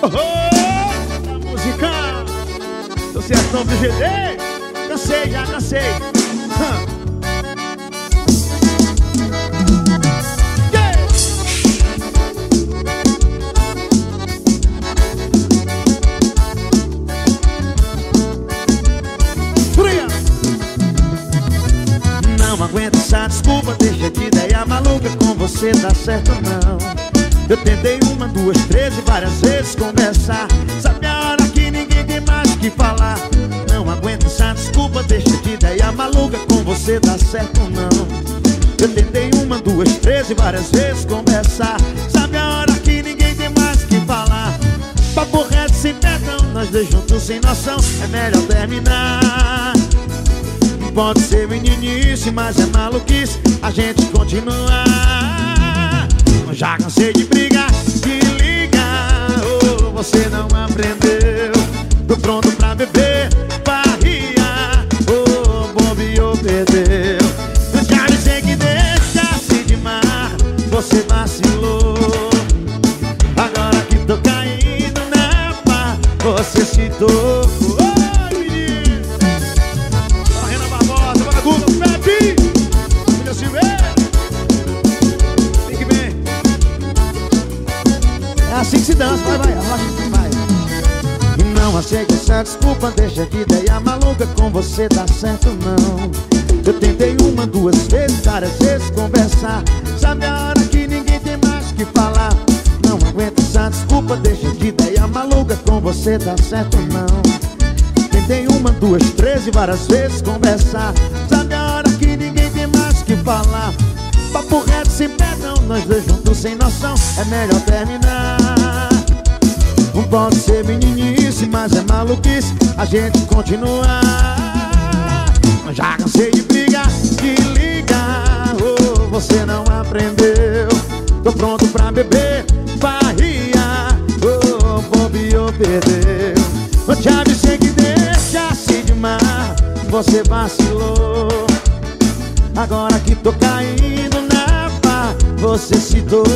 Oh, a música Sucesso do GD Cansei, já cansei. Não aguento essa desculpa, deixa de ideia maluca Com você dá certo não Eu tentei uma, duas, três e várias vezes conversar. Sabe a hora que ninguém tem mais o que falar? Não aguento essa desculpa, deixa de ideia maluca Com você dá certo não? Eu tentei uma, duas, três e várias vezes conversar. Sabe a hora que ninguém tem mais o que falar? Papo reto sem perdão, nós dois juntos sem noção É melhor terminar. Pode ser meninice, mas é maluquice A gente continua Já cansei de brigar, assim que se dança, vai, vai, vai. E não aceita essa desculpa, deixa de ideia maluca Com você dá certo não. Eu tentei uma, duas vezes, várias vezes conversar. Sabe a hora que ninguém tem mais que falar? Não aguento essa desculpa, deixa de ideia maluca Com você dá certo não. Tentei uma, duas, três e várias vezes conversar. Sabe a hora que ninguém tem mais que falar Papo reto sem perdão, nós dois juntos sem noção É melhor terminar. Não pode ser meninice, mas é maluquice A gente continua. Já cansei de brigar, de ligar oh, Você não aprendeu. Tô pronto pra beber, barria Oh, bobeou, perdeu Eu te avisei que deixasse de mar Você vacilou Agora que tô caindo na pá Você se tocou.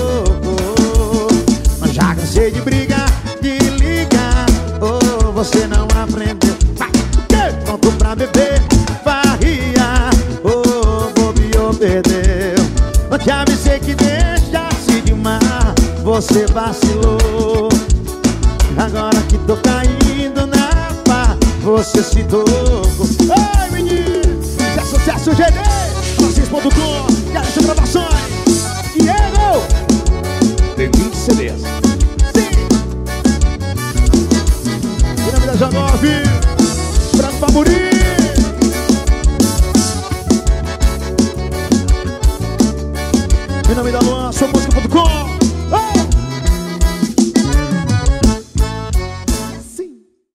Mas já cansei de brigar, de ligar. Oh, você não aprendeu. Pronto pra beber, varria. Oh, bobeou, perdeu Eu te avisei que deixasse de mar Você vacilou. Agora que tô caindo na pá Você se tocou. Oi, menino! Sucesso, sucesso, GD! Da 9 Branco Pamuri Em nome da Luan, sou música.com